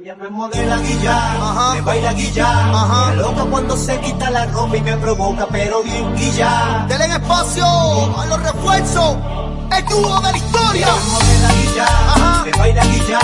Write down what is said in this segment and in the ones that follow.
Ella me modela guilla, me baila guilla, Ajá. Me loca cuando se quita la ropa y me provoca, pero bien guilla. Denle espacio a los refuerzos, el dúo de la historia. Ella me modela guilla, Ajá. me baila guilla.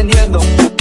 entendiendo